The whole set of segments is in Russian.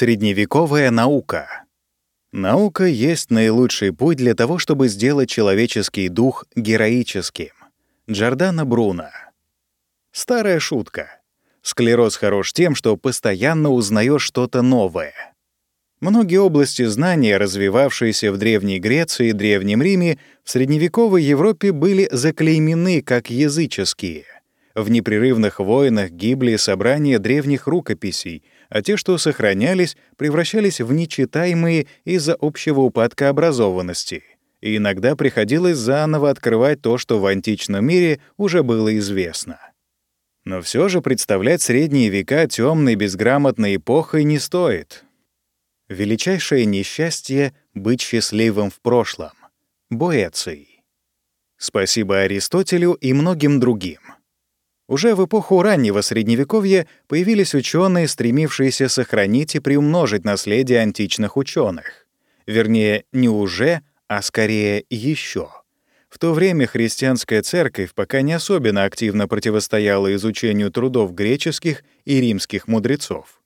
Средневековая наука. Наука есть наилучший путь для того, чтобы сделать человеческий дух героическим. Джордана Бруно. Старая шутка. Склероз хорош тем, что постоянно узнаешь что-то новое. Многие области знания, развивавшиеся в Древней Греции и Древнем Риме, в средневековой Европе были заклеймены как языческие. В непрерывных войнах гибли собрания древних рукописей — а те, что сохранялись, превращались в нечитаемые из-за общего упадка образованности. И иногда приходилось заново открывать то, что в античном мире уже было известно. Но все же представлять средние века темной безграмотной эпохой не стоит. Величайшее несчастье — быть счастливым в прошлом. Боэций. Спасибо Аристотелю и многим другим. Уже в эпоху раннего Средневековья появились ученые, стремившиеся сохранить и приумножить наследие античных ученых. Вернее, не уже, а скорее еще. В то время христианская церковь пока не особенно активно противостояла изучению трудов греческих и римских мудрецов.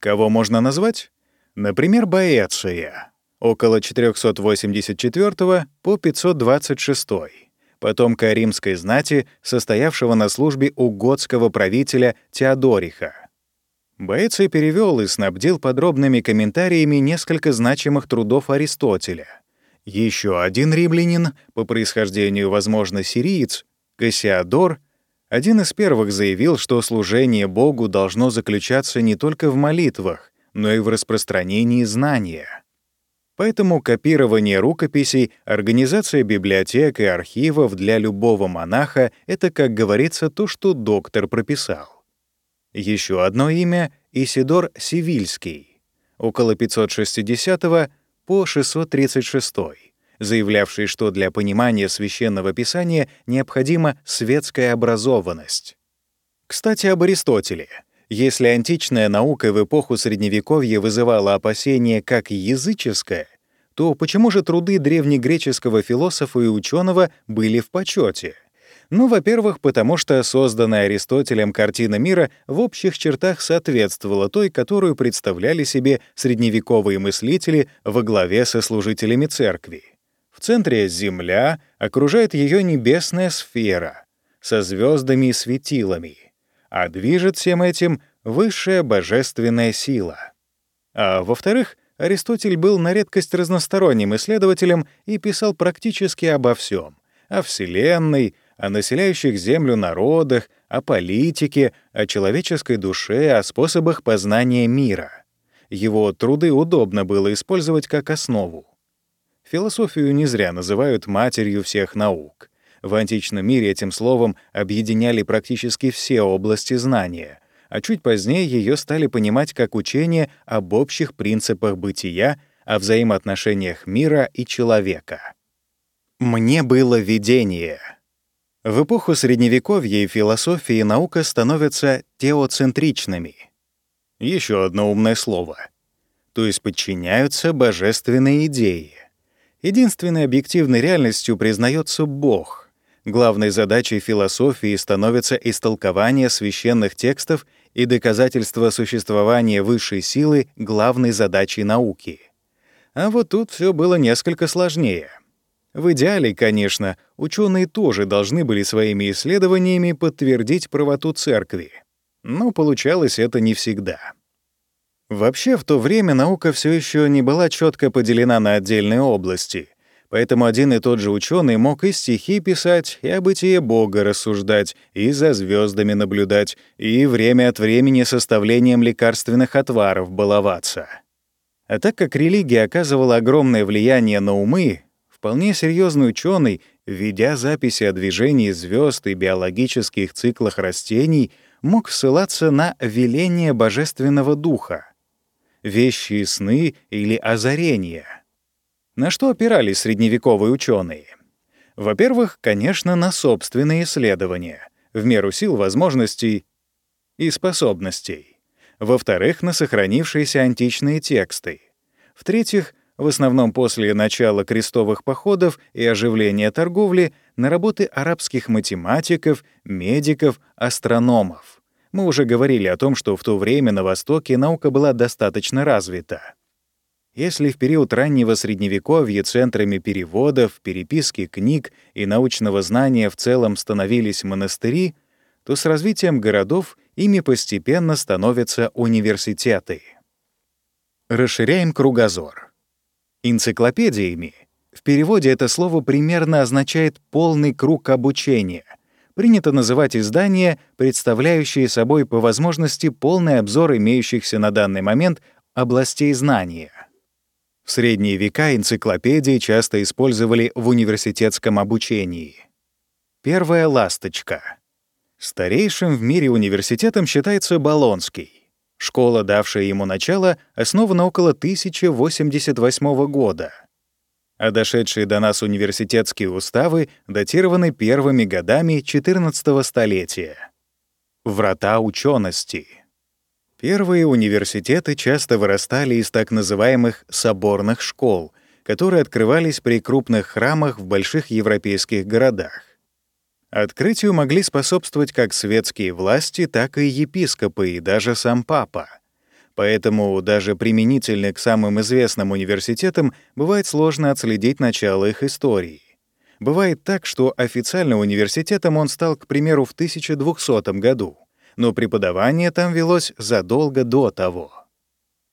Кого можно назвать? Например, Боэция, около 484 по 526 потомка римской знати, состоявшего на службе у готского правителя Теодориха. Боэций перевел и снабдил подробными комментариями несколько значимых трудов Аристотеля. Еще один римлянин, по происхождению, возможно, сириец, Кассиадор, один из первых заявил, что служение Богу должно заключаться не только в молитвах, но и в распространении знания. Поэтому копирование рукописей, организация библиотек и архивов для любого монаха — это, как говорится, то, что доктор прописал. Еще одно имя — Исидор Сивильский, около 560 по 636 заявлявший, что для понимания священного писания необходима светская образованность. Кстати, об Аристотеле — если античная наука в эпоху Средневековья вызывала опасения как языческая, то почему же труды древнегреческого философа и ученого были в почете? Ну, во-первых, потому что созданная Аристотелем картина мира в общих чертах соответствовала той, которую представляли себе средневековые мыслители во главе со служителями церкви. В центре — Земля, окружает ее небесная сфера со звездами и светилами — а движет всем этим высшая божественная сила. А во-вторых, Аристотель был на редкость разносторонним исследователем и писал практически обо всем: о Вселенной, о населяющих Землю народах, о политике, о человеческой душе, о способах познания мира. Его труды удобно было использовать как основу. Философию не зря называют матерью всех наук. В античном мире этим словом объединяли практически все области знания, а чуть позднее ее стали понимать как учение об общих принципах бытия, о взаимоотношениях мира и человека. «Мне было видение». В эпоху Средневековья и философии и наука становятся теоцентричными. Еще одно умное слово. То есть подчиняются божественной идее. Единственной объективной реальностью признается Бог — Главной задачей философии становится истолкование священных текстов и доказательство существования высшей силы главной задачей науки. А вот тут все было несколько сложнее. В идеале, конечно, ученые тоже должны были своими исследованиями подтвердить правоту церкви. Но получалось это не всегда. Вообще, в то время наука все еще не была четко поделена на отдельные области — Поэтому один и тот же ученый мог и стихи писать, и о бытие Бога рассуждать, и за звездами наблюдать, и время от времени составлением лекарственных отваров баловаться. А так как религия оказывала огромное влияние на умы, вполне серьезный ученый, ведя записи о движении звезд и биологических циклах растений, мог ссылаться на веление божественного духа, вещи и сны или озарения — на что опирались средневековые ученые? Во-первых, конечно, на собственные исследования, в меру сил, возможностей и способностей. Во-вторых, на сохранившиеся античные тексты. В-третьих, в основном после начала крестовых походов и оживления торговли, на работы арабских математиков, медиков, астрономов. Мы уже говорили о том, что в то время на Востоке наука была достаточно развита. Если в период раннего Средневековья центрами переводов, переписки книг и научного знания в целом становились монастыри, то с развитием городов ими постепенно становятся университеты. Расширяем кругозор. Энциклопедиями в переводе это слово примерно означает «полный круг обучения», принято называть издания, представляющие собой по возможности полный обзор имеющихся на данный момент областей знания. В средние века энциклопедии часто использовали в университетском обучении. Первая ласточка. Старейшим в мире университетом считается Болонский. Школа, давшая ему начало, основана около 1088 года — а дошедшие до нас университетские уставы датированы первыми годами XIV столетия. Врата учености. Первые университеты часто вырастали из так называемых соборных школ, которые открывались при крупных храмах в больших европейских городах. Открытию могли способствовать как светские власти, так и епископы и даже сам папа — Поэтому даже применительно к самым известным университетам бывает сложно отследить начало их истории. Бывает так, что официально университетом он стал, к примеру, в 1200 году, но преподавание там велось задолго до того.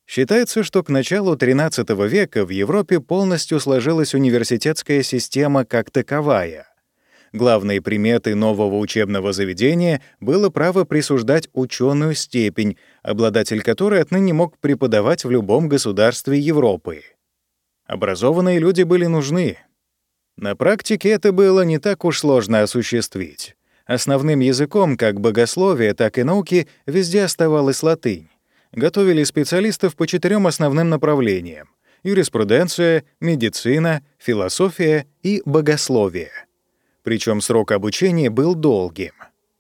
Считается, что к началу XIII века в Европе полностью сложилась университетская система как таковая — Главной приметой нового учебного заведения было право присуждать ученую степень, обладатель которой отныне мог преподавать в любом государстве Европы. Образованные люди были нужны. На практике это было не так уж сложно осуществить. Основным языком как богословия, так и науки везде оставалась латынь. Готовили специалистов по четырем основным направлениям — юриспруденция, медицина, философия и богословие — причем срок обучения был долгим.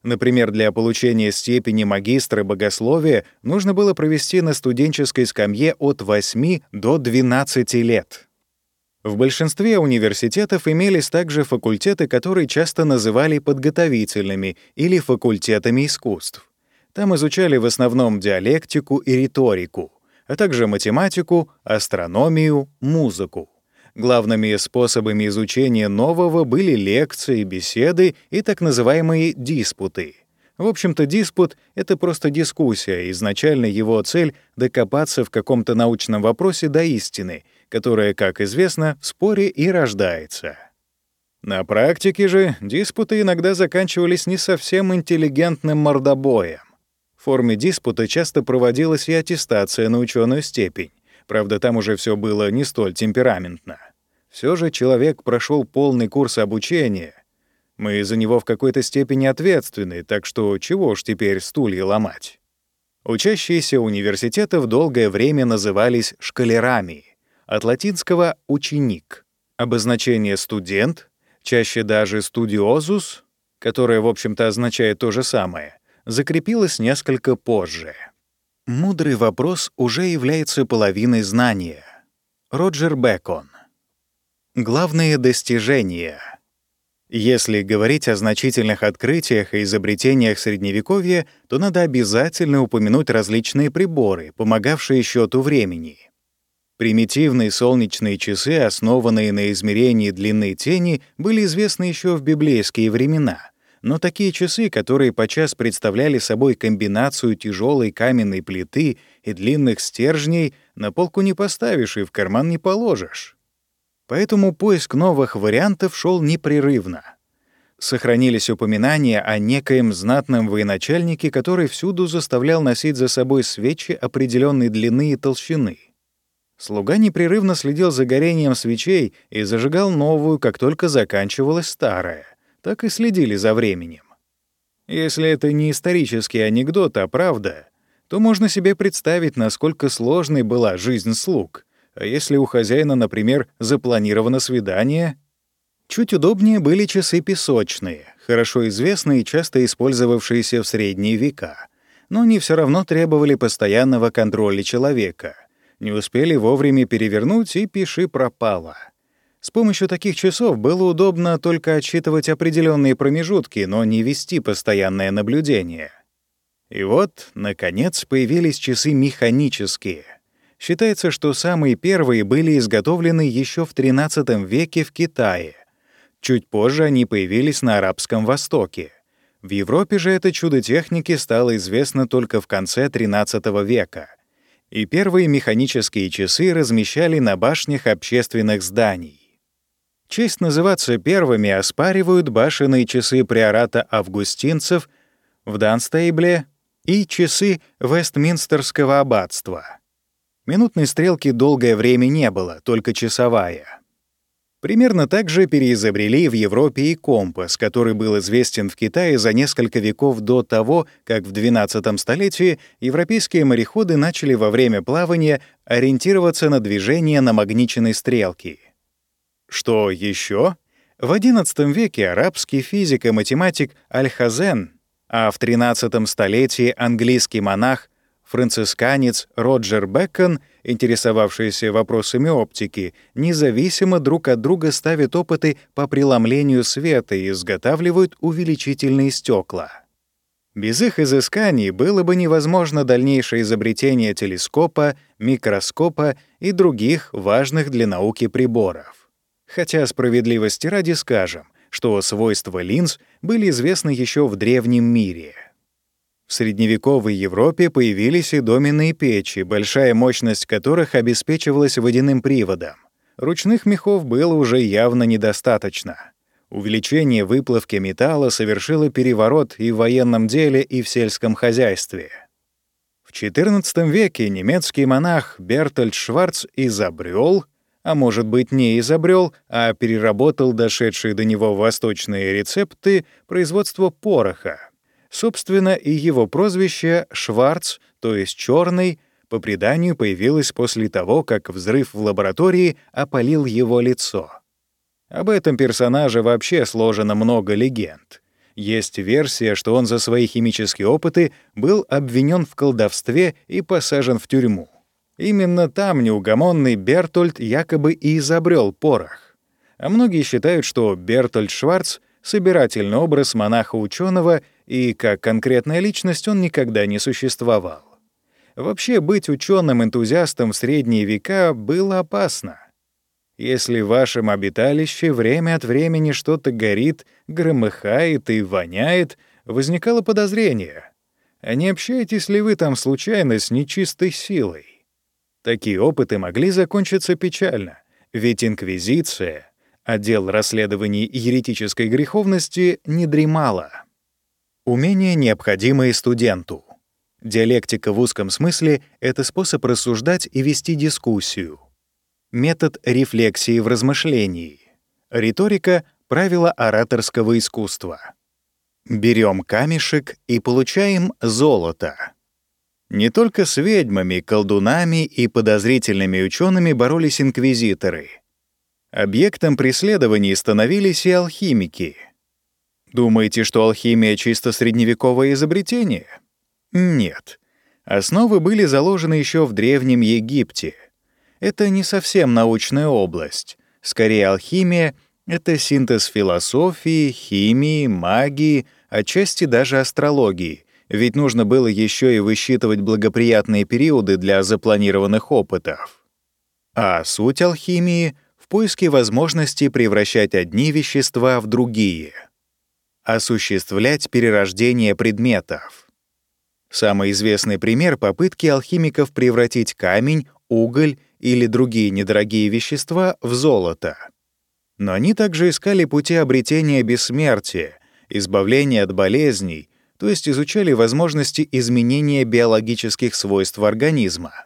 Например, для получения степени магистра богословия нужно было провести на студенческой скамье от 8 до 12 лет. В большинстве университетов имелись также факультеты, которые часто называли подготовительными или факультетами искусств. Там изучали в основном диалектику и риторику, а также математику, астрономию, музыку. Главными способами изучения нового были лекции, беседы и так называемые диспуты. В общем-то, диспут — это просто дискуссия, изначально его цель — докопаться в каком-то научном вопросе до истины, которая, как известно, в споре и рождается. На практике же диспуты иногда заканчивались не совсем интеллигентным мордобоем. В форме диспута часто проводилась и аттестация на ученую степень. Правда, там уже все было не столь темпераментно. Все же человек прошел полный курс обучения. Мы за него в какой-то степени ответственны, так что чего уж теперь стулья ломать. Учащиеся университетов долгое время назывались шкалерами, от латинского «ученик». Обозначение «студент», чаще даже «студиозус», которое, в общем-то, означает то же самое, закрепилось несколько позже. Мудрый вопрос уже является половиной знания. Роджер Бекон. Главные достижения. Если говорить о значительных открытиях и изобретениях Средневековья, то надо обязательно упомянуть различные приборы, помогавшие счету времени. Примитивные солнечные часы, основанные на измерении длины тени, были известны еще в библейские времена — но такие часы, которые подчас представляли собой комбинацию тяжелой каменной плиты и длинных стержней, на полку не поставишь и в карман не положишь. Поэтому поиск новых вариантов шел непрерывно. Сохранились упоминания о некоем знатном военачальнике, который всюду заставлял носить за собой свечи определенной длины и толщины. Слуга непрерывно следил за горением свечей и зажигал новую, как только заканчивалась старая так и следили за временем. Если это не исторический анекдот, а правда, то можно себе представить, насколько сложной была жизнь слуг. А если у хозяина, например, запланировано свидание? Чуть удобнее были часы песочные, хорошо известные и часто использовавшиеся в средние века. Но они все равно требовали постоянного контроля человека. Не успели вовремя перевернуть, и пиши пропало — с помощью таких часов было удобно только отсчитывать определенные промежутки, но не вести постоянное наблюдение. И вот, наконец, появились часы механические. Считается, что самые первые были изготовлены еще в XIII веке в Китае. Чуть позже они появились на Арабском Востоке. В Европе же это чудо техники стало известно только в конце XIII века. И первые механические часы размещали на башнях общественных зданий. Честь называться первыми оспаривают башенные часы приората августинцев в Данстейбле и часы Вестминстерского аббатства. Минутной стрелки долгое время не было, только часовая. Примерно так же переизобрели в Европе и компас, который был известен в Китае за несколько веков до того, как в XII столетии европейские мореходы начали во время плавания ориентироваться на движение намагниченной стрелки. Что еще? В XI веке арабский физик и математик Аль-Хазен а в XIII столетии английский монах, францисканец Роджер Бэкон, интересовавшийся вопросами оптики, независимо друг от друга ставят опыты по преломлению света и изготавливают увеличительные стекла. Без их изысканий было бы невозможно дальнейшее изобретение телескопа, микроскопа и других важных для науки приборов. Хотя справедливости ради скажем, что свойства линз были известны еще в древнем мире. В средневековой Европе появились и доменные печи, большая мощность которых обеспечивалась водяным приводом. Ручных мехов было уже явно недостаточно. Увеличение выплавки металла совершило переворот и в военном деле, и в сельском хозяйстве. В XIV веке немецкий монах Бертольд Шварц изобрел а может быть, не изобрел, а переработал дошедшие до него восточные рецепты производства пороха. Собственно, и его прозвище «Шварц», то есть черный, по преданию появилось после того, как взрыв в лаборатории опалил его лицо. Об этом персонаже вообще сложено много легенд. Есть версия, что он за свои химические опыты был обвинен в колдовстве и посажен в тюрьму. Именно там неугомонный Бертольд якобы и изобрел порох. А многие считают, что Бертольд Шварц — собирательный образ монаха-ученого, и как конкретная личность он никогда не существовал. Вообще быть ученым-энтузиастом в средние века было опасно. Если в вашем обиталище время от времени что-то горит, громыхает и воняет, возникало подозрение. А не общаетесь ли вы там случайно с нечистой силой? Такие опыты могли закончиться печально, ведь Инквизиция, отдел расследований еретической греховности, не дремала. Умения, необходимые студенту. Диалектика в узком смысле — это способ рассуждать и вести дискуссию. Метод рефлексии в размышлении. Риторика — правило ораторского искусства. Берем камешек и получаем золото. Не только с ведьмами, колдунами и подозрительными учеными боролись инквизиторы. Объектом преследований становились и алхимики. Думаете, что алхимия чисто средневековое изобретение? Нет. Основы были заложены еще в Древнем Египте. Это не совсем научная область. Скорее, алхимия — это синтез философии, химии, магии, отчасти даже астрологии — ведь нужно было еще и высчитывать благоприятные периоды для запланированных опытов. А суть алхимии — в поиске возможности превращать одни вещества в другие. Осуществлять перерождение предметов. Самый известный пример попытки алхимиков превратить камень, уголь или другие недорогие вещества в золото. Но они также искали пути обретения бессмертия, избавления от болезней, то есть изучали возможности изменения биологических свойств организма.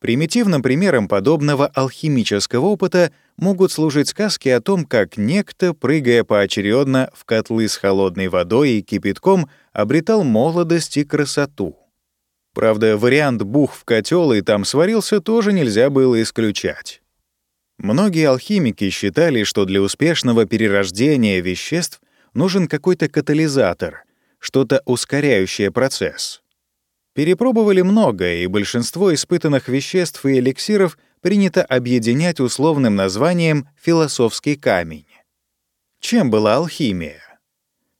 Примитивным примером подобного алхимического опыта могут служить сказки о том, как некто, прыгая поочередно в котлы с холодной водой и кипятком, обретал молодость и красоту. Правда, вариант бух в котел и там сварился тоже нельзя было исключать. Многие алхимики считали, что для успешного перерождения веществ нужен какой-то катализатор — что-то ускоряющее процесс. Перепробовали многое, и большинство испытанных веществ и эликсиров принято объединять условным названием «философский камень». Чем была алхимия?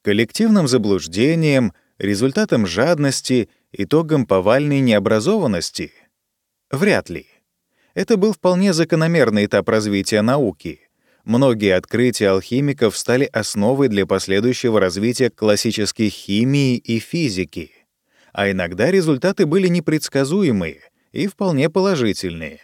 Коллективным заблуждением, Результатом жадности, итогом повальной необразованности? Вряд ли. Это был вполне закономерный этап развития науки. Многие открытия алхимиков стали основой для последующего развития классической химии и физики. А иногда результаты были непредсказуемые и вполне положительные.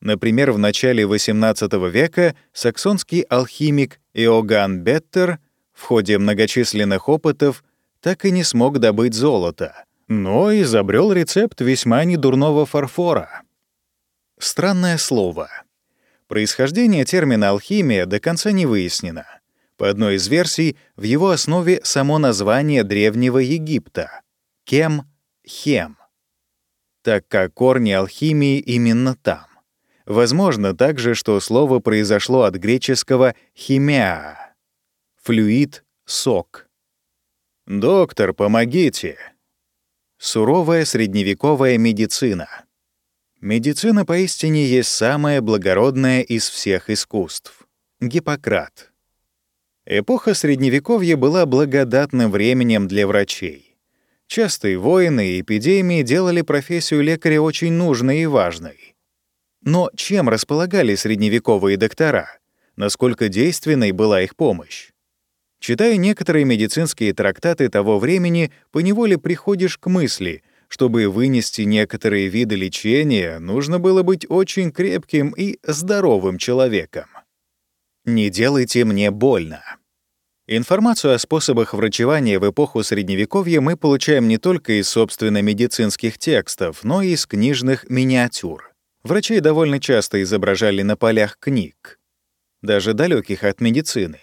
Например, в начале XVIII века саксонский алхимик Иоганн Беттер в ходе многочисленных опытов так и не смог добыть золото, но изобрел рецепт весьма недурного фарфора. Странное слово. Происхождение термина «алхимия» до конца не выяснено. По одной из версий, в его основе само название Древнего Египта — Кем — Хем, так как корни алхимии именно там. Возможно также, что слово произошло от греческого «химеа» — флюид, сок. «Доктор, помогите!» Суровая средневековая медицина — Медицина поистине есть самое благородное из всех искусств. Гиппократ. Эпоха Средневековья была благодатным временем для врачей. Частые войны и эпидемии делали профессию лекаря очень нужной и важной. Но чем располагали средневековые доктора? Насколько действенной была их помощь? Читая некоторые медицинские трактаты того времени, поневоле приходишь к мысли — чтобы вынести некоторые виды лечения, нужно было быть очень крепким и здоровым человеком. Не делайте мне больно. Информацию о способах врачевания в эпоху Средневековья мы получаем не только из собственно медицинских текстов, но и из книжных миниатюр. Врачей довольно часто изображали на полях книг, даже далеких от медицины,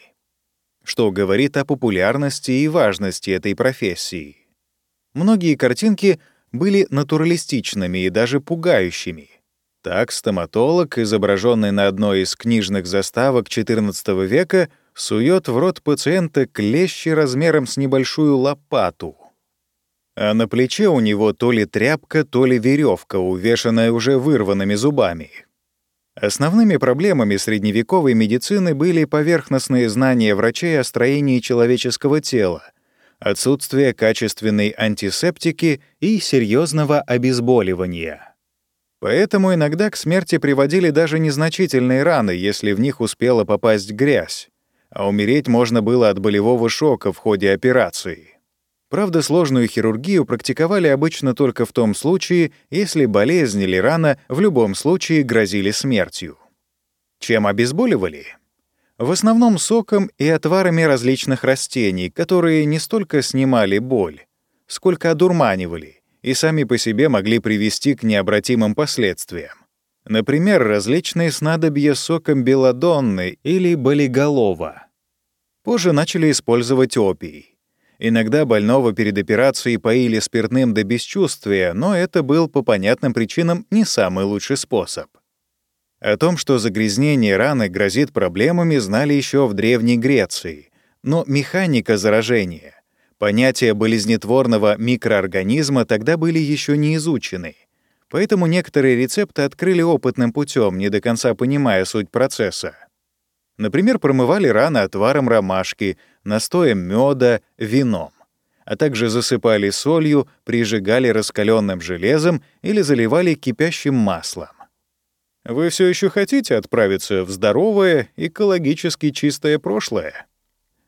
что говорит о популярности и важности этой профессии. Многие картинки были натуралистичными и даже пугающими. Так стоматолог, изображенный на одной из книжных заставок XIV века, сует в рот пациента клещи размером с небольшую лопату. А на плече у него то ли тряпка, то ли веревка, увешанная уже вырванными зубами. Основными проблемами средневековой медицины были поверхностные знания врачей о строении человеческого тела — отсутствие качественной антисептики и серьезного обезболивания. Поэтому иногда к смерти приводили даже незначительные раны, если в них успела попасть грязь, а умереть можно было от болевого шока в ходе операции. Правда, сложную хирургию практиковали обычно только в том случае, если болезнь или рана в любом случае грозили смертью. Чем обезболивали? В основном соком и отварами различных растений, которые не столько снимали боль, сколько одурманивали и сами по себе могли привести к необратимым последствиям. Например, различные снадобья соком белодонны или болиголова. Позже начали использовать опий. Иногда больного перед операцией поили спиртным до бесчувствия, но это был по понятным причинам не самый лучший способ. О том, что загрязнение раны грозит проблемами, знали еще в Древней Греции. Но механика заражения, понятия болезнетворного микроорганизма тогда были еще не изучены. Поэтому некоторые рецепты открыли опытным путем, не до конца понимая суть процесса. Например, промывали раны отваром ромашки, настоем меда, вином а также засыпали солью, прижигали раскаленным железом или заливали кипящим маслом. Вы все еще хотите отправиться в здоровое, экологически чистое прошлое?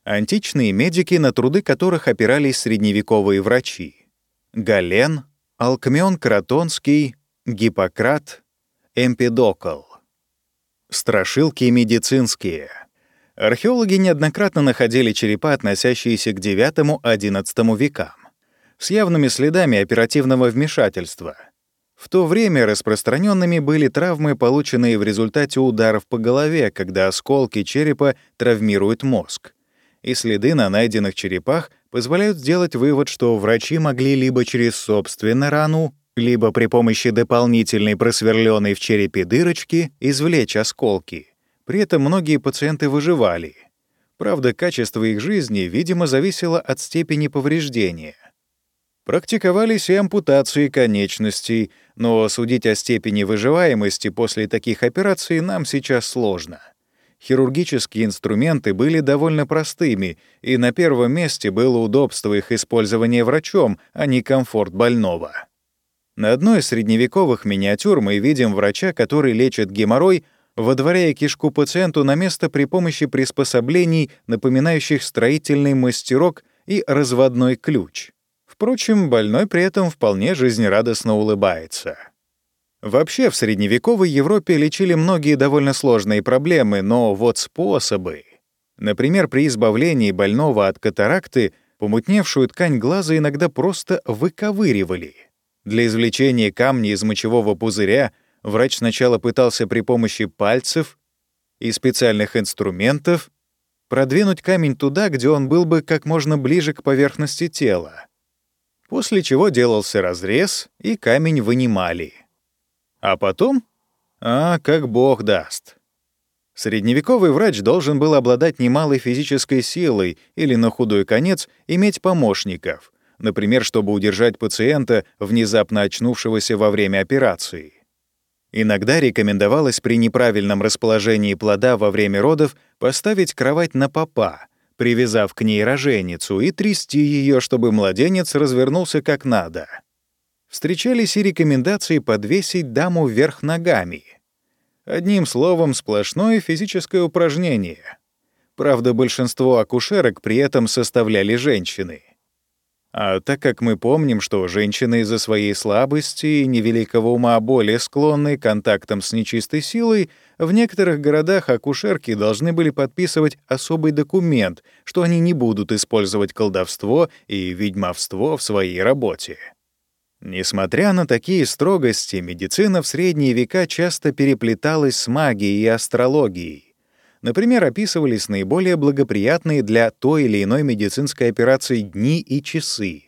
Античные медики, на труды которых опирались средневековые врачи. Гален, Алкмеон Кротонский, Гиппократ, Эмпидокл. Страшилки медицинские. Археологи неоднократно находили черепа, относящиеся к IX-XI векам, с явными следами оперативного вмешательства — в то время распространенными были травмы, полученные в результате ударов по голове, когда осколки черепа травмируют мозг. И следы на найденных черепах позволяют сделать вывод, что врачи могли либо через собственную рану, либо при помощи дополнительной просверленной в черепе дырочки извлечь осколки. При этом многие пациенты выживали. Правда, качество их жизни, видимо, зависело от степени повреждения. Практиковались и ампутации конечностей, но судить о степени выживаемости после таких операций нам сейчас сложно. Хирургические инструменты были довольно простыми, и на первом месте было удобство их использования врачом, а не комфорт больного. На одной из средневековых миниатюр мы видим врача, который лечит геморрой, водворяя кишку пациенту на место при помощи приспособлений, напоминающих строительный мастерок и разводной ключ. Впрочем, больной при этом вполне жизнерадостно улыбается. Вообще, в средневековой Европе лечили многие довольно сложные проблемы, но вот способы. Например, при избавлении больного от катаракты помутневшую ткань глаза иногда просто выковыривали. Для извлечения камня из мочевого пузыря врач сначала пытался при помощи пальцев и специальных инструментов продвинуть камень туда, где он был бы как можно ближе к поверхности тела. После чего делался разрез, и камень вынимали. А потом? А, как бог даст. Средневековый врач должен был обладать немалой физической силой или, на худой конец, иметь помощников, например, чтобы удержать пациента, внезапно очнувшегося во время операции. Иногда рекомендовалось при неправильном расположении плода во время родов поставить кровать на попа, привязав к ней роженицу, и трясти ее, чтобы младенец развернулся как надо. Встречались и рекомендации подвесить даму вверх ногами. Одним словом, сплошное физическое упражнение. Правда, большинство акушерок при этом составляли женщины — а так как мы помним, что женщины из-за своей слабости и невеликого ума более склонны к контактам с нечистой силой, в некоторых городах акушерки должны были подписывать особый документ, что они не будут использовать колдовство и ведьмовство в своей работе. Несмотря на такие строгости, медицина в средние века часто переплеталась с магией и астрологией. Например, описывались наиболее благоприятные для той или иной медицинской операции дни и часы.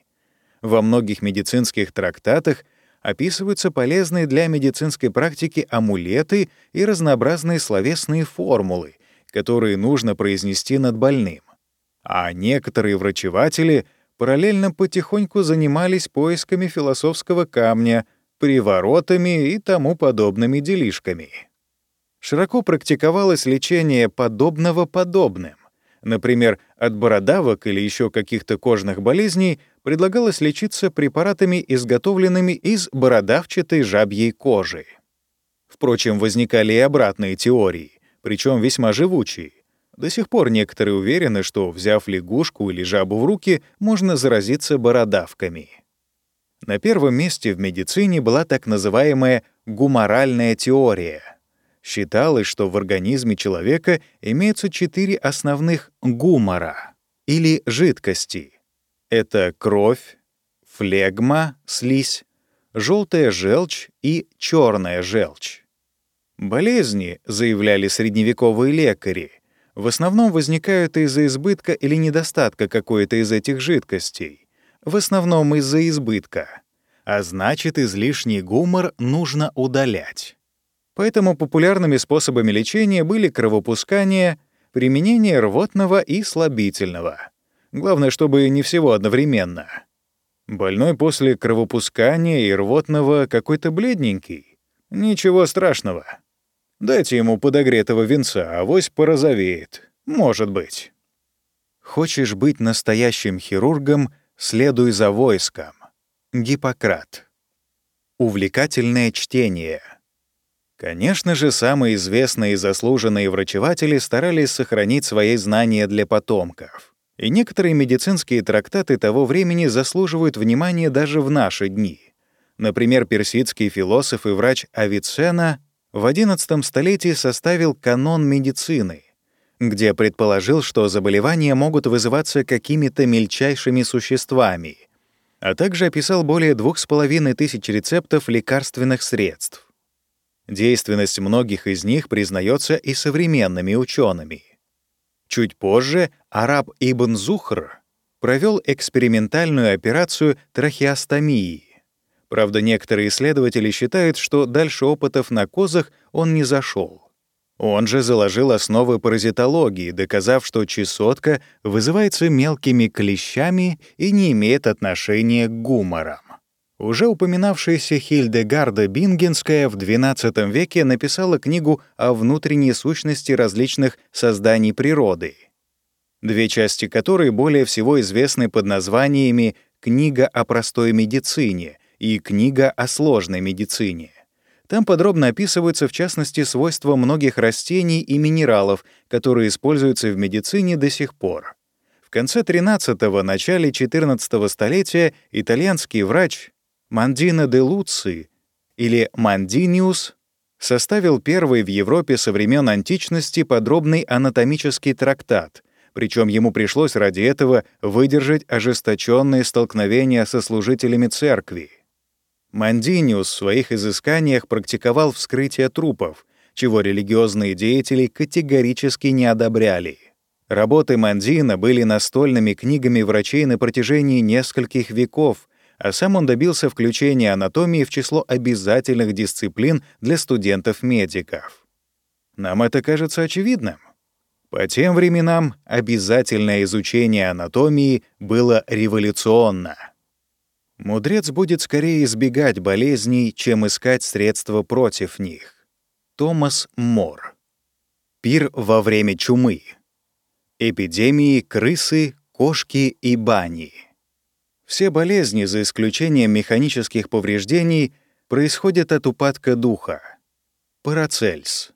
Во многих медицинских трактатах описываются полезные для медицинской практики амулеты и разнообразные словесные формулы, которые нужно произнести над больным. А некоторые врачеватели параллельно потихоньку занимались поисками философского камня, приворотами и тому подобными делишками широко практиковалось лечение подобного подобным. Например, от бородавок или еще каких-то кожных болезней предлагалось лечиться препаратами, изготовленными из бородавчатой жабьей кожи. Впрочем, возникали и обратные теории, причем весьма живучие. До сих пор некоторые уверены, что, взяв лягушку или жабу в руки, можно заразиться бородавками. На первом месте в медицине была так называемая гуморальная теория — Считалось, что в организме человека имеются четыре основных гумора или жидкости. Это кровь, флегма, слизь, желтая желчь и черная желчь. Болезни, заявляли средневековые лекари, в основном возникают из-за избытка или недостатка какой-то из этих жидкостей, в основном из-за избытка. А значит, излишний гумор нужно удалять. Поэтому популярными способами лечения были кровопускание, применение рвотного и слабительного. Главное, чтобы не всего одновременно. Больной после кровопускания и рвотного какой-то бледненький. Ничего страшного. Дайте ему подогретого венца, авось порозовеет. Может быть. Хочешь быть настоящим хирургом, следуй за войском. Гиппократ. Увлекательное чтение — Конечно же, самые известные и заслуженные врачеватели старались сохранить свои знания для потомков. И некоторые медицинские трактаты того времени заслуживают внимания даже в наши дни. Например, персидский философ и врач Авиценна в XI столетии составил канон медицины, где предположил, что заболевания могут вызываться какими-то мельчайшими существами, а также описал более двух с половиной тысяч рецептов лекарственных средств. Действенность многих из них признается и современными учеными. Чуть позже араб Ибн Зухр провел экспериментальную операцию трахеостомии. Правда, некоторые исследователи считают, что дальше опытов на козах он не зашел. Он же заложил основы паразитологии, доказав, что чесотка вызывается мелкими клещами и не имеет отношения к гуморам. Уже упоминавшаяся Хильдегарда Бингенская в XII веке написала книгу о внутренней сущности различных созданий природы, две части которой более всего известны под названиями «Книга о простой медицине» и «Книга о сложной медицине». Там подробно описываются, в частности, свойства многих растений и минералов, которые используются в медицине до сих пор. В конце XIII — начале XIV столетия итальянский врач Мандино де Луци или Мандиниус составил первый в Европе со времен античности подробный анатомический трактат, причем ему пришлось ради этого выдержать ожесточенные столкновения со служителями церкви. Мандиниус в своих изысканиях практиковал вскрытие трупов, чего религиозные деятели категорически не одобряли. Работы Мандина были настольными книгами врачей на протяжении нескольких веков, а сам он добился включения анатомии в число обязательных дисциплин для студентов-медиков. Нам это кажется очевидным. По тем временам обязательное изучение анатомии было революционно. Мудрец будет скорее избегать болезней, чем искать средства против них. Томас Мор. Пир во время чумы. Эпидемии, крысы, кошки и бани. Все болезни, за исключением механических повреждений, происходят от упадка духа. Парацельс.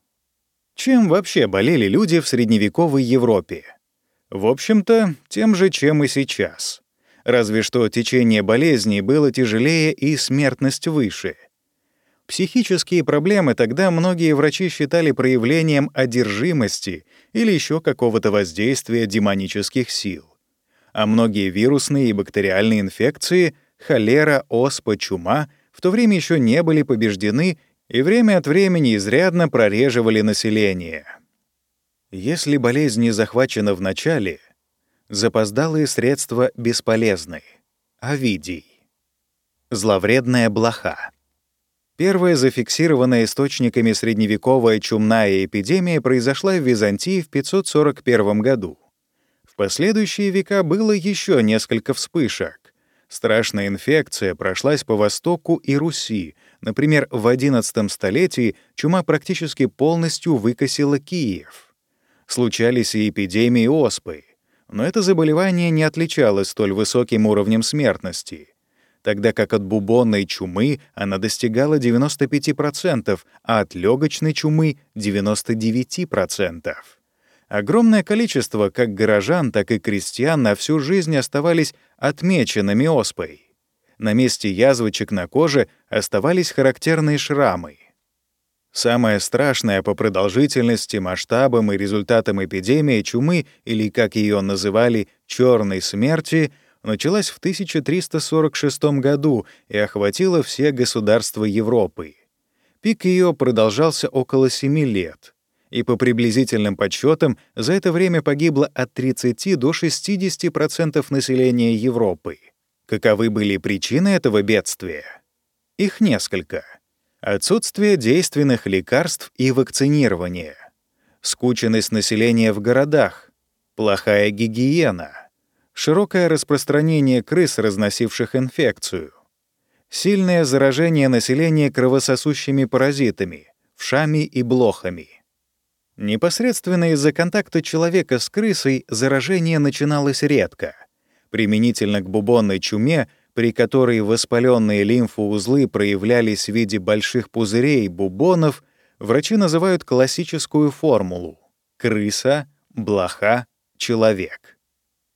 Чем вообще болели люди в средневековой Европе? В общем-то, тем же, чем и сейчас. Разве что течение болезней было тяжелее и смертность выше. Психические проблемы тогда многие врачи считали проявлением одержимости или еще какого-то воздействия демонических сил а многие вирусные и бактериальные инфекции — холера, оспа, чума — в то время еще не были побеждены и время от времени изрядно прореживали население. Если болезнь не захвачена в начале, запоздалые средства бесполезны. Овидий. Зловредная блоха. Первая зафиксированная источниками средневековая чумная эпидемия произошла в Византии в 541 году последующие века было еще несколько вспышек. Страшная инфекция прошлась по Востоку и Руси. Например, в XI столетии чума практически полностью выкосила Киев. Случались и эпидемии оспы, но это заболевание не отличалось столь высоким уровнем смертности, тогда как от бубонной чумы она достигала 95%, а от легочной чумы — 99%. Огромное количество как горожан, так и крестьян на всю жизнь оставались отмеченными оспой. На месте язвочек на коже оставались характерные шрамы. Самое страшное по продолжительности, масштабам и результатам эпидемии чумы, или, как ее называли, «черной смерти», началась в 1346 году и охватила все государства Европы. Пик ее продолжался около семи лет — и по приблизительным подсчетам за это время погибло от 30 до 60% населения Европы. Каковы были причины этого бедствия? Их несколько. Отсутствие действенных лекарств и вакцинирования, скученность населения в городах, плохая гигиена, широкое распространение крыс, разносивших инфекцию, сильное заражение населения кровососущими паразитами, вшами и блохами — Непосредственно из-за контакта человека с крысой заражение начиналось редко. Применительно к бубонной чуме, при которой воспаленные лимфоузлы проявлялись в виде больших пузырей бубонов, врачи называют классическую формулу — крыса, блоха, человек.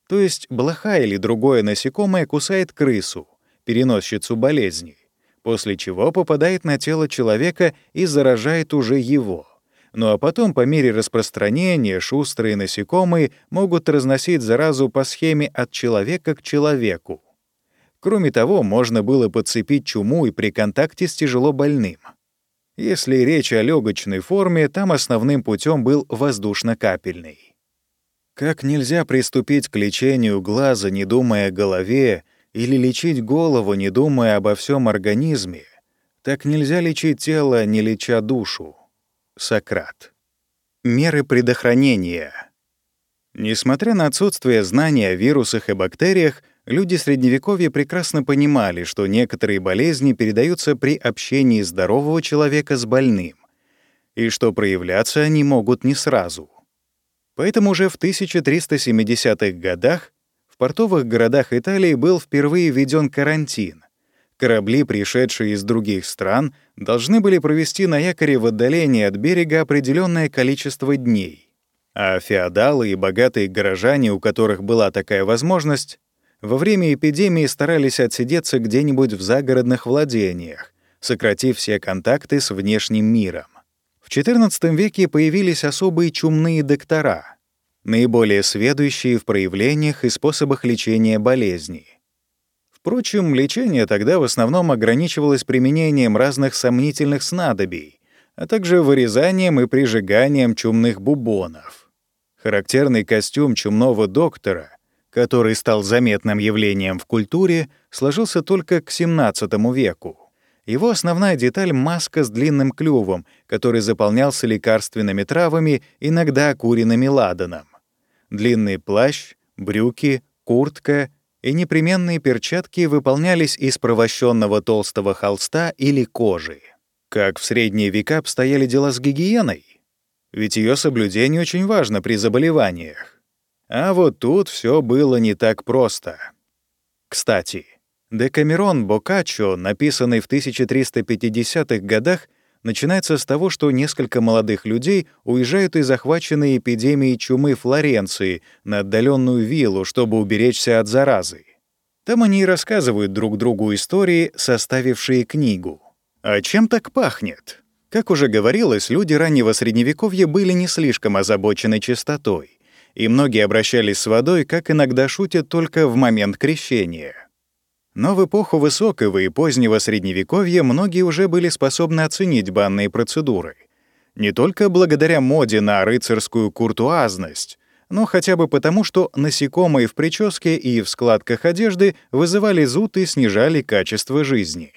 То есть блоха или другое насекомое кусает крысу, переносчицу болезни, после чего попадает на тело человека и заражает уже его — ну а потом, по мере распространения, шустрые насекомые могут разносить заразу по схеме от человека к человеку. Кроме того, можно было подцепить чуму и при контакте с тяжело больным. Если речь о легочной форме, там основным путем был воздушно-капельный. Как нельзя приступить к лечению глаза, не думая о голове, или лечить голову, не думая обо всем организме, так нельзя лечить тело, не леча душу. Сократ. Меры предохранения. Несмотря на отсутствие знаний о вирусах и бактериях, Люди Средневековья прекрасно понимали, что некоторые болезни передаются при общении здорового человека с больным, и что проявляться они могут не сразу. Поэтому уже в 1370-х годах в портовых городах Италии был впервые введен карантин. Корабли, пришедшие из других стран, должны были провести на якоре в отдалении от берега определенное количество дней. А феодалы и богатые горожане, у которых была такая возможность, во время эпидемии старались отсидеться где-нибудь в загородных владениях, сократив все контакты с внешним миром. В XIV веке появились особые чумные доктора, наиболее сведущие в проявлениях и способах лечения болезней. Впрочем, лечение тогда в основном ограничивалось применением разных сомнительных снадобий, а также вырезанием и прижиганием чумных бубонов. Характерный костюм чумного доктора, который стал заметным явлением в культуре, сложился только к XVII веку. Его основная деталь — маска с длинным клювом, который заполнялся лекарственными травами, иногда куриным ладаном. Длинный плащ, брюки, куртка и непременные перчатки выполнялись из провощенного толстого холста или кожи. Как в средние века обстояли дела с гигиеной? Ведь ее соблюдение очень важно при заболеваниях. А вот тут все было не так просто. Кстати, Декамерон Боккаччо, написанный в 1350-х годах, начинается с того, что несколько молодых людей уезжают из захваченной эпидемией чумы Флоренции на отдаленную виллу, чтобы уберечься от заразы. Там они и рассказывают друг другу истории, составившие книгу. А чем так пахнет? Как уже говорилось, люди раннего Средневековья были не слишком озабочены чистотой, и многие обращались с водой, как иногда шутят, только в момент крещения. Но в эпоху высокого и позднего Средневековья многие уже были способны оценить банные процедуры. Не только благодаря моде на рыцарскую куртуазность, но хотя бы потому, что насекомые в прическе и в складках одежды вызывали зуд и снижали качество жизни.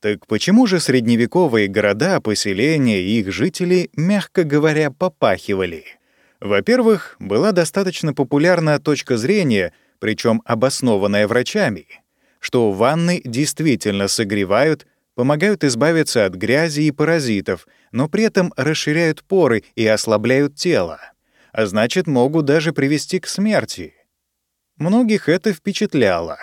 Так почему же средневековые города, поселения и их жители, мягко говоря, попахивали? Во-первых, была достаточно популярна точка зрения, причем обоснованная врачами — что ванны действительно согревают, помогают избавиться от грязи и паразитов, но при этом расширяют поры и ослабляют тело, а значит, могут даже привести к смерти. Многих это впечатляло.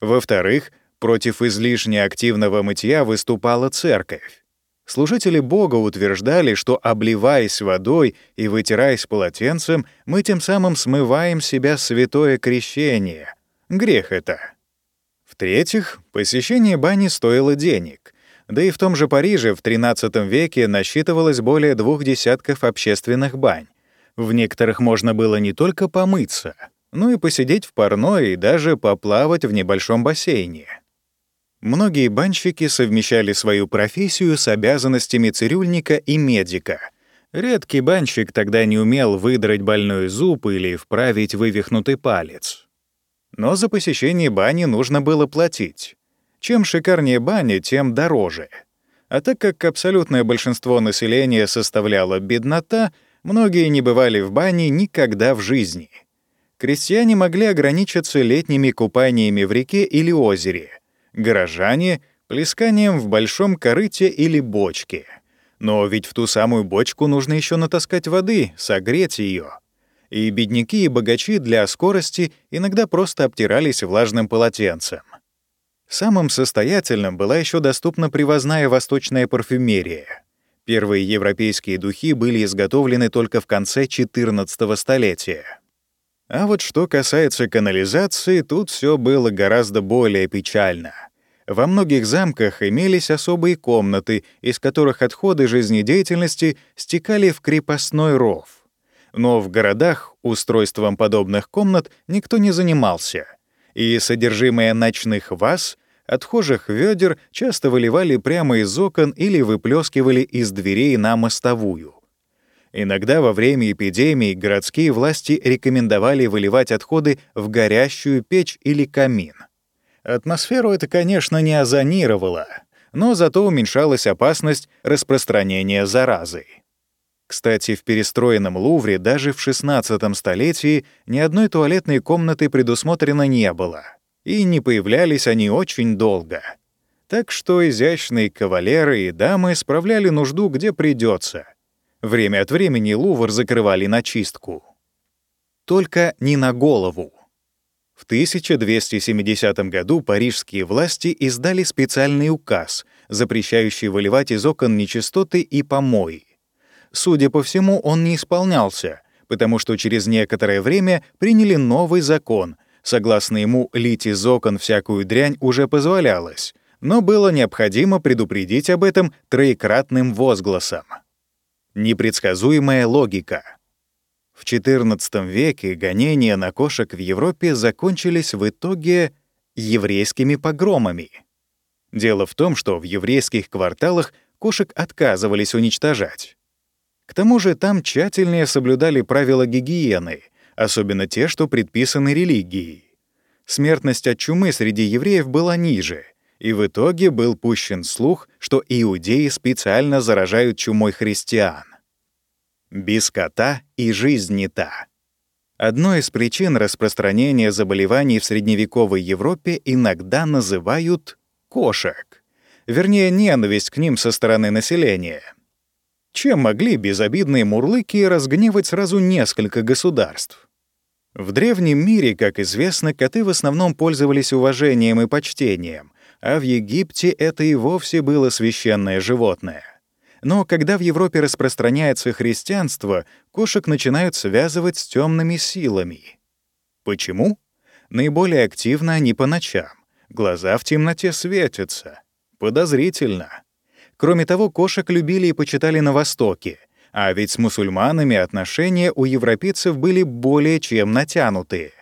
Во-вторых, против излишне активного мытья выступала церковь. Служители Бога утверждали, что, обливаясь водой и вытираясь полотенцем, мы тем самым смываем себя святое крещение. Грех это. В-третьих, посещение бани стоило денег. Да и в том же Париже в XIII веке насчитывалось более двух десятков общественных бань. В некоторых можно было не только помыться, но и посидеть в парной и даже поплавать в небольшом бассейне. Многие банщики совмещали свою профессию с обязанностями цирюльника и медика. Редкий банщик тогда не умел выдрать больной зуб или вправить вывихнутый палец. Но за посещение бани нужно было платить. Чем шикарнее баня, тем дороже. А так как абсолютное большинство населения составляло беднота, многие не бывали в бане никогда в жизни. Крестьяне могли ограничиться летними купаниями в реке или озере, горожане — плесканием в большом корыте или бочке. Но ведь в ту самую бочку нужно еще натаскать воды, согреть ее и бедняки и богачи для скорости иногда просто обтирались влажным полотенцем. Самым состоятельным была еще доступна привозная восточная парфюмерия. Первые европейские духи были изготовлены только в конце XIV столетия. А вот что касается канализации, тут все было гораздо более печально. Во многих замках имелись особые комнаты, из которых отходы жизнедеятельности стекали в крепостной ров. Но в городах устройством подобных комнат никто не занимался, и содержимое ночных ваз, отхожих ведер часто выливали прямо из окон или выплескивали из дверей на мостовую. Иногда во время эпидемии городские власти рекомендовали выливать отходы в горящую печь или камин. Атмосферу это, конечно, не озонировало, но зато уменьшалась опасность распространения заразы. Кстати, в перестроенном Лувре даже в XVI столетии ни одной туалетной комнаты предусмотрено не было, и не появлялись они очень долго. Так что изящные кавалеры и дамы справляли нужду где придется. Время от времени Лувр закрывали на чистку. Только не на голову. В 1270 году парижские власти издали специальный указ, запрещающий выливать из окон нечистоты и помои. Судя по всему, он не исполнялся, потому что через некоторое время приняли новый закон. Согласно ему, лить из окон всякую дрянь уже позволялось, но было необходимо предупредить об этом троекратным возгласом. Непредсказуемая логика — в XIV веке гонения на кошек в Европе закончились в итоге еврейскими погромами. Дело в том, что в еврейских кварталах кошек отказывались уничтожать. К тому же там тщательнее соблюдали правила гигиены, особенно те, что предписаны религией. Смертность от чумы среди евреев была ниже, и в итоге был пущен слух, что иудеи специально заражают чумой христиан. Без кота и жизнь не та. Одной из причин распространения заболеваний в средневековой Европе иногда называют кошек. Вернее, ненависть к ним со стороны населения. Чем могли безобидные мурлыки разгневать сразу несколько государств? В древнем мире, как известно, коты в основном пользовались уважением и почтением, а в Египте это и вовсе было священное животное. Но когда в Европе распространяется христианство, кошек начинают связывать с темными силами. Почему? Наиболее активно они по ночам. Глаза в темноте светятся. Подозрительно. Кроме того, кошек любили и почитали на Востоке, а ведь с мусульманами отношения у европейцев были более чем натянутые.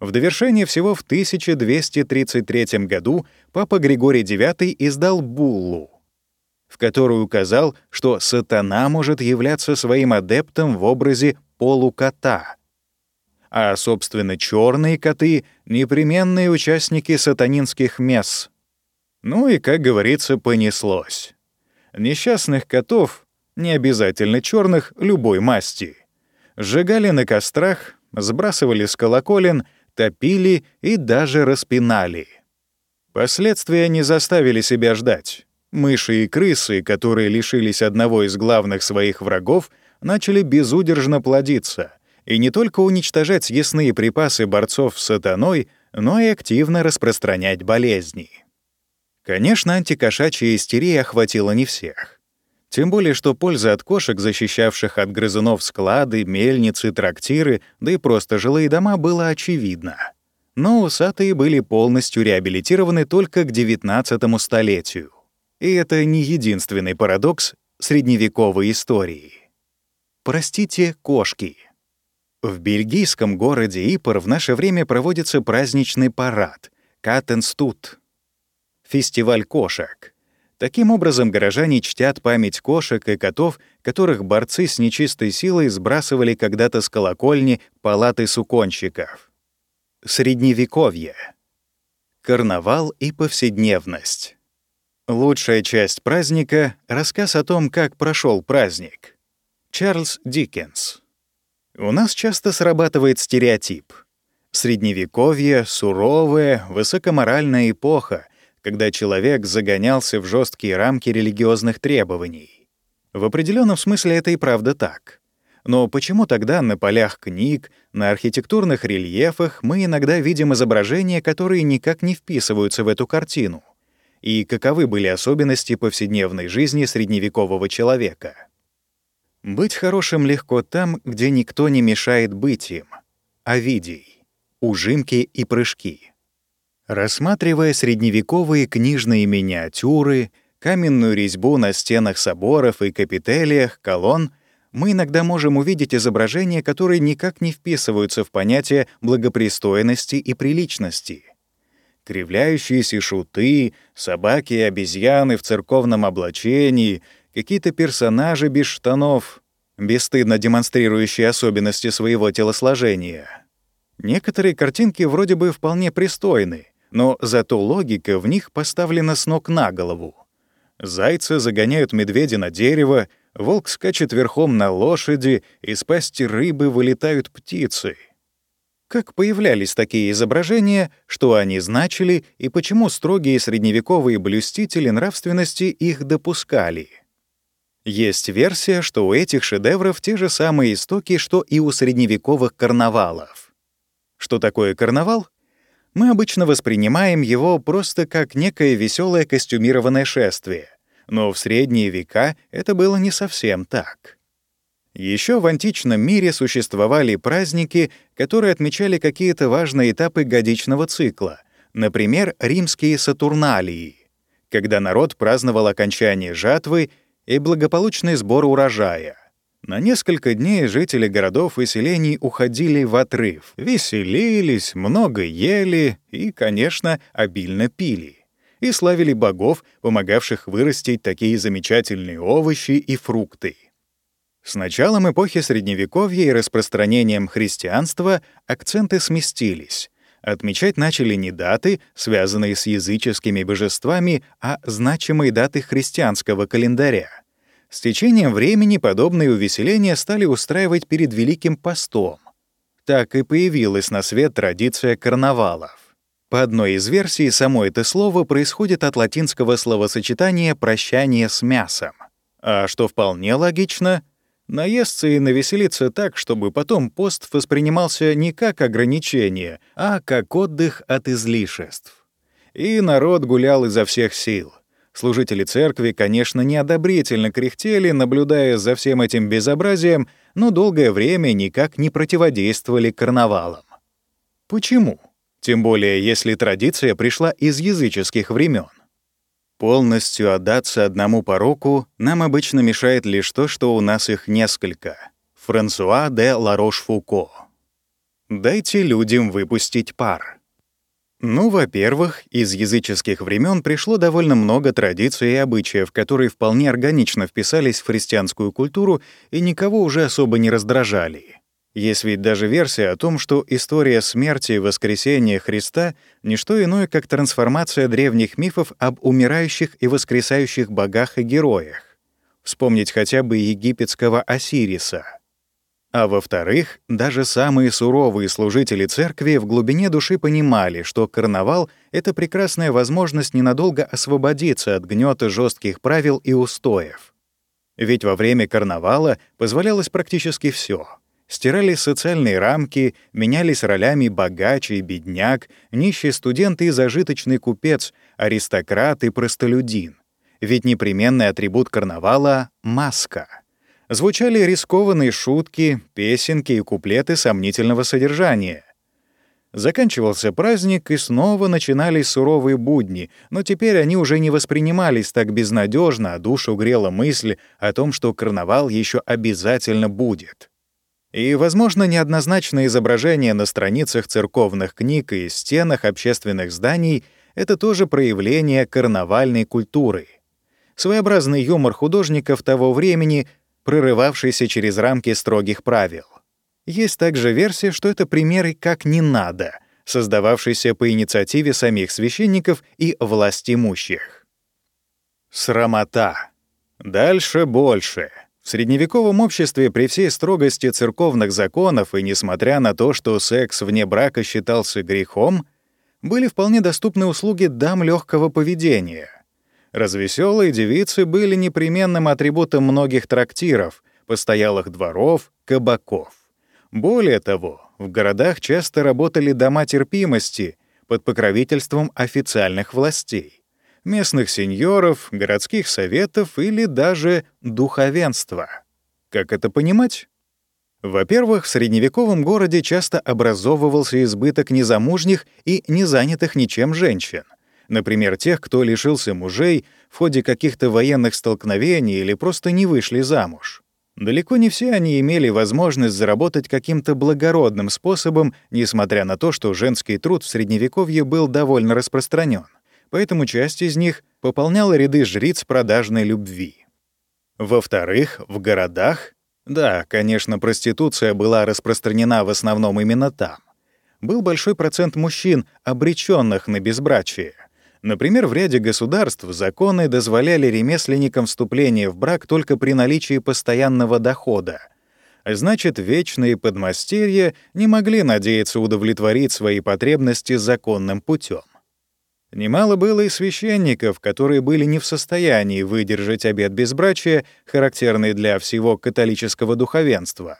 В довершение всего в 1233 году папа Григорий IX издал буллу, в которой указал, что сатана может являться своим адептом в образе полукота. А, собственно, черные коты — непременные участники сатанинских месс. Ну и, как говорится, понеслось. Несчастных котов, не обязательно черных, любой масти, сжигали на кострах, сбрасывали с колоколен, топили и даже распинали. Последствия не заставили себя ждать. Мыши и крысы, которые лишились одного из главных своих врагов, начали безудержно плодиться и не только уничтожать съестные припасы борцов с сатаной, но и активно распространять болезни. Конечно, антикошачья истерия охватила не всех. Тем более, что польза от кошек, защищавших от грызунов склады, мельницы, трактиры, да и просто жилые дома, была очевидна. Но усатые были полностью реабилитированы только к XIX столетию. И это не единственный парадокс средневековой истории. Простите, кошки. В бельгийском городе Ипор в наше время проводится праздничный парад — Катенстут — фестиваль кошек. Таким образом, горожане чтят память кошек и котов, которых борцы с нечистой силой сбрасывали когда-то с колокольни палаты суконщиков. Средневековье. Карнавал и повседневность. Лучшая часть праздника — рассказ о том, как прошел праздник. Чарльз Диккенс. У нас часто срабатывает стереотип. Средневековье — суровая, высокоморальная эпоха, когда человек загонялся в жесткие рамки религиозных требований. В определенном смысле это и правда так. Но почему тогда на полях книг, на архитектурных рельефах мы иногда видим изображения, которые никак не вписываются в эту картину? и каковы были особенности повседневной жизни средневекового человека. Быть хорошим легко там, где никто не мешает быть им. Овидий. Ужимки и прыжки. Рассматривая средневековые книжные миниатюры, каменную резьбу на стенах соборов и капителиях, колонн, мы иногда можем увидеть изображения, которые никак не вписываются в понятие благопристойности и приличности — кривляющиеся шуты, собаки и обезьяны в церковном облачении, какие-то персонажи без штанов, бесстыдно демонстрирующие особенности своего телосложения. Некоторые картинки вроде бы вполне пристойны, но зато логика в них поставлена с ног на голову. Зайцы загоняют медведя на дерево, волк скачет верхом на лошади, из пасти рыбы вылетают птицы. Как появлялись такие изображения, что они значили и почему строгие средневековые блюстители нравственности их допускали? Есть версия, что у этих шедевров те же самые истоки, что и у средневековых карнавалов. Что такое карнавал? Мы обычно воспринимаем его просто как некое веселое костюмированное шествие, но в средние века это было не совсем так. Еще в античном мире существовали праздники, которые отмечали какие-то важные этапы годичного цикла, например, римские сатурналии, когда народ праздновал окончание жатвы и благополучный сбор урожая. На несколько дней жители городов и селений уходили в отрыв, веселились, много ели и, конечно, обильно пили. И славили богов, помогавших вырастить такие замечательные овощи и фрукты. С началом эпохи Средневековья и распространением христианства акценты сместились. Отмечать начали не даты, связанные с языческими божествами, а значимые даты христианского календаря. С течением времени подобные увеселения стали устраивать перед Великим постом. Так и появилась на свет традиция карнавалов. По одной из версий, само это слово происходит от латинского словосочетания «прощание с мясом». А что вполне логично, наесться и навеселиться так, чтобы потом пост воспринимался не как ограничение, а как отдых от излишеств. И народ гулял изо всех сил. Служители церкви, конечно, неодобрительно кряхтели, наблюдая за всем этим безобразием, но долгое время никак не противодействовали карнавалам. Почему? Тем более, если традиция пришла из языческих времен. Полностью отдаться одному пороку нам обычно мешает лишь то, что у нас их несколько. Франсуа де Ларош-Фуко. Дайте людям выпустить пар. Ну, во-первых, из языческих времен пришло довольно много традиций и обычаев, которые вполне органично вписались в христианскую культуру и никого уже особо не раздражали. Есть ведь даже версия о том, что история смерти и воскресения Христа — не что иное, как трансформация древних мифов об умирающих и воскресающих богах и героях. Вспомнить хотя бы египетского Осириса — а во-вторых, даже самые суровые служители церкви в глубине души понимали, что карнавал — это прекрасная возможность ненадолго освободиться от гнета жестких правил и устоев. Ведь во время карнавала позволялось практически все. Стирались социальные рамки, менялись ролями богач и бедняк, нищий студент и зажиточный купец, аристократ и простолюдин. Ведь непременный атрибут карнавала — маска — звучали рискованные шутки, песенки и куплеты сомнительного содержания. Заканчивался праздник, и снова начинались суровые будни, но теперь они уже не воспринимались так безнадежно, а душу грела мысль о том, что карнавал еще обязательно будет. И, возможно, неоднозначное изображение на страницах церковных книг и стенах общественных зданий — это тоже проявление карнавальной культуры. Своеобразный юмор художников того времени — прорывавшийся через рамки строгих правил. Есть также версия, что это примеры «как не надо», создававшиеся по инициативе самих священников и властимущих. Срамота. Дальше больше. В средневековом обществе при всей строгости церковных законов и несмотря на то, что секс вне брака считался грехом, были вполне доступны услуги дам легкого поведения — Развеселые девицы были непременным атрибутом многих трактиров, постоялых дворов, кабаков. Более того, в городах часто работали дома терпимости под покровительством официальных властей, местных сеньоров, городских советов или даже духовенства. Как это понимать? Во-первых, в средневековом городе часто образовывался избыток незамужних и незанятых ничем женщин — Например, тех, кто лишился мужей в ходе каких-то военных столкновений или просто не вышли замуж. Далеко не все они имели возможность заработать каким-то благородным способом, несмотря на то, что женский труд в Средневековье был довольно распространен. Поэтому часть из них пополняла ряды жриц продажной любви. Во-вторых, в городах, да, конечно, проституция была распространена в основном именно там, был большой процент мужчин, обреченных на безбрачие — Например, в ряде государств законы дозволяли ремесленникам вступление в брак только при наличии постоянного дохода. Значит, вечные подмастерья не могли надеяться удовлетворить свои потребности законным путем. Немало было и священников, которые были не в состоянии выдержать обет безбрачия, характерный для всего католического духовенства.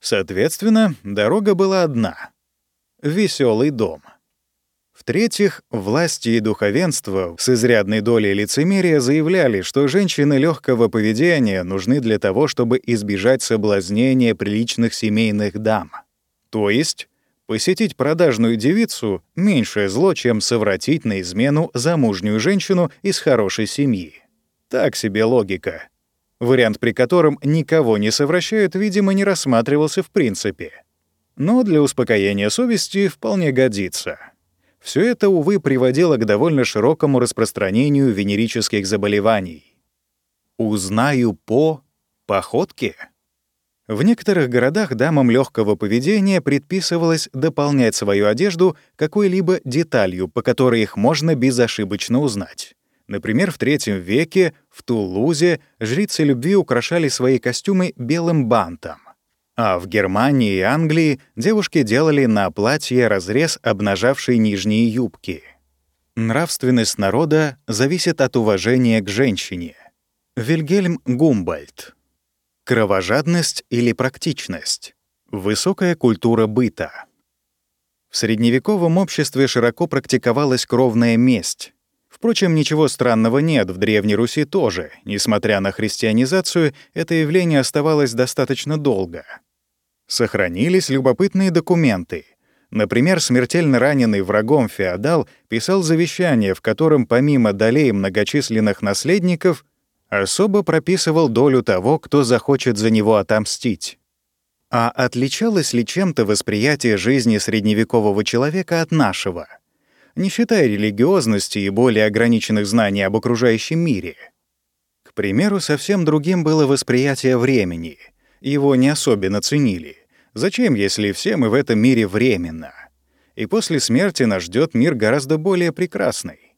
Соответственно, дорога была одна — веселый дом — в-третьих, власти и духовенство с изрядной долей лицемерия заявляли, что женщины легкого поведения нужны для того, чтобы избежать соблазнения приличных семейных дам. То есть посетить продажную девицу — меньшее зло, чем совратить на измену замужнюю женщину из хорошей семьи. Так себе логика. Вариант, при котором никого не совращают, видимо, не рассматривался в принципе. Но для успокоения совести вполне годится. Все это, увы, приводило к довольно широкому распространению венерических заболеваний. Узнаю по походке. В некоторых городах дамам легкого поведения предписывалось дополнять свою одежду какой-либо деталью, по которой их можно безошибочно узнать. Например, в III веке в Тулузе жрицы любви украшали свои костюмы белым бантом. А в Германии и Англии девушки делали на платье разрез, обнажавший нижние юбки. Нравственность народа зависит от уважения к женщине. Вильгельм Гумбольд. Кровожадность или практичность. Высокая культура быта. В средневековом обществе широко практиковалась кровная месть. Впрочем, ничего странного нет, в Древней Руси тоже. Несмотря на христианизацию, это явление оставалось достаточно долго. Сохранились любопытные документы. Например, смертельно раненый врагом феодал писал завещание, в котором помимо долей многочисленных наследников особо прописывал долю того, кто захочет за него отомстить. А отличалось ли чем-то восприятие жизни средневекового человека от нашего, не считая религиозности и более ограниченных знаний об окружающем мире? К примеру, совсем другим было восприятие времени — его не особенно ценили. Зачем, если все мы в этом мире временно? И после смерти нас ждет мир гораздо более прекрасный.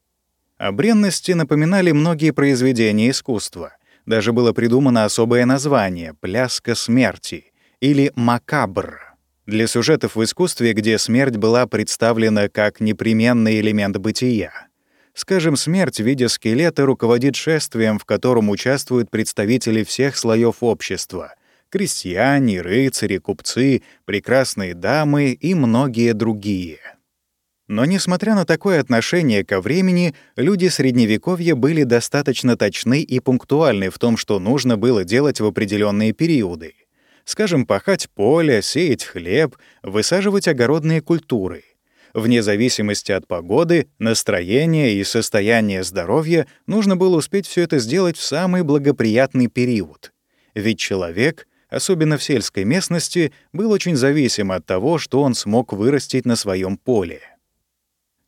О бренности напоминали многие произведения искусства. Даже было придумано особое название — «Пляска смерти» или «Макабр» для сюжетов в искусстве, где смерть была представлена как непременный элемент бытия. Скажем, смерть в виде скелета руководит шествием, в котором участвуют представители всех слоев общества, крестьяне, рыцари, купцы, прекрасные дамы и многие другие. Но несмотря на такое отношение ко времени, люди Средневековья были достаточно точны и пунктуальны в том, что нужно было делать в определенные периоды. Скажем, пахать поле, сеять хлеб, высаживать огородные культуры. Вне зависимости от погоды, настроения и состояния здоровья нужно было успеть все это сделать в самый благоприятный период. Ведь человек особенно в сельской местности, был очень зависим от того, что он смог вырастить на своем поле.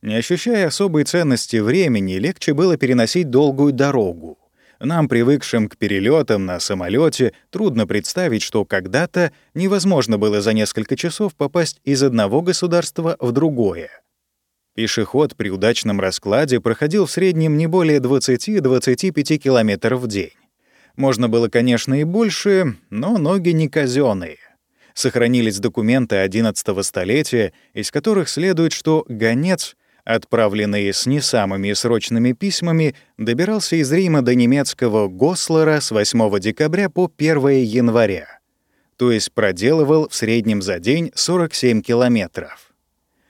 Не ощущая особой ценности времени, легче было переносить долгую дорогу. Нам, привыкшим к перелетам на самолете, трудно представить, что когда-то невозможно было за несколько часов попасть из одного государства в другое. Пешеход при удачном раскладе проходил в среднем не более 20-25 километров в день. Можно было, конечно, и больше, но ноги не казенные. Сохранились документы XI столетия, из которых следует, что гонец, отправленный с не самыми срочными письмами, добирался из Рима до немецкого Гослера с 8 декабря по 1 января, то есть проделывал в среднем за день 47 километров.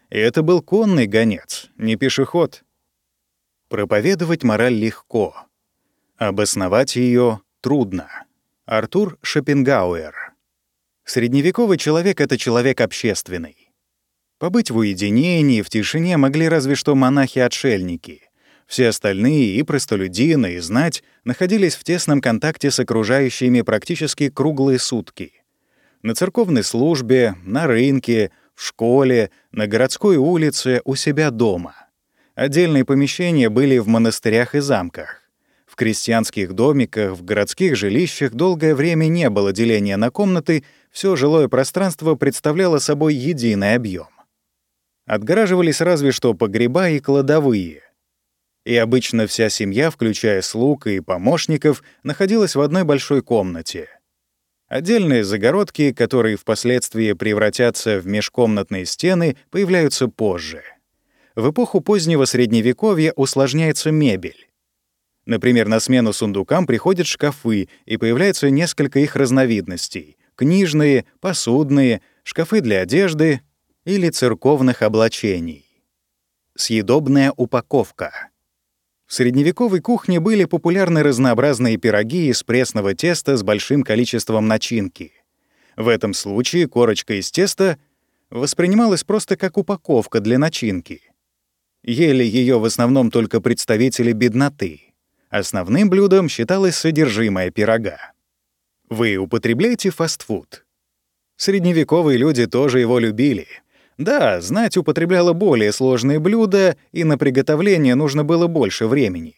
И это был конный гонец, не пешеход. Проповедовать мораль легко. Обосновать ее трудно. Артур Шопенгауэр. Средневековый человек — это человек общественный. Побыть в уединении, в тишине могли разве что монахи-отшельники. Все остальные, и простолюдины, и знать, находились в тесном контакте с окружающими практически круглые сутки. На церковной службе, на рынке, в школе, на городской улице, у себя дома. Отдельные помещения были в монастырях и замках. Крестьянских домиках, в городских жилищах долгое время не было деления на комнаты, все жилое пространство представляло собой единый объем. Отгораживались разве что погреба и кладовые. И обычно вся семья, включая слуг и помощников, находилась в одной большой комнате. Отдельные загородки, которые впоследствии превратятся в межкомнатные стены, появляются позже. В эпоху позднего Средневековья усложняется мебель. Например, на смену сундукам приходят шкафы, и появляется несколько их разновидностей — книжные, посудные, шкафы для одежды или церковных облачений. Съедобная упаковка. В средневековой кухне были популярны разнообразные пироги из пресного теста с большим количеством начинки. В этом случае корочка из теста воспринималась просто как упаковка для начинки. Ели ее в основном только представители бедноты — Основным блюдом считалось содержимое пирога. Вы употребляете фастфуд? Средневековые люди тоже его любили. Да, знать употребляла более сложные блюда, и на приготовление нужно было больше времени.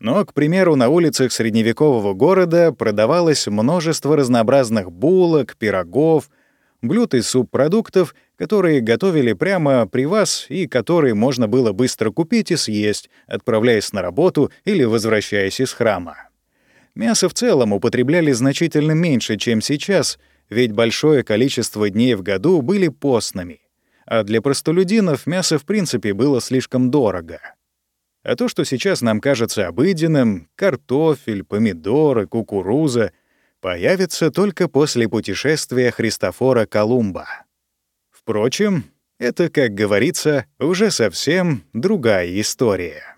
Но, к примеру, на улицах средневекового города продавалось множество разнообразных булок, пирогов, блюд из субпродуктов, которые готовили прямо при вас и которые можно было быстро купить и съесть, отправляясь на работу или возвращаясь из храма. Мясо в целом употребляли значительно меньше, чем сейчас, ведь большое количество дней в году были постными, а для простолюдинов мясо в принципе было слишком дорого. А то, что сейчас нам кажется обыденным — картофель, помидоры, кукуруза — появится только после путешествия Христофора Колумба. Впрочем, это, как говорится, уже совсем другая история.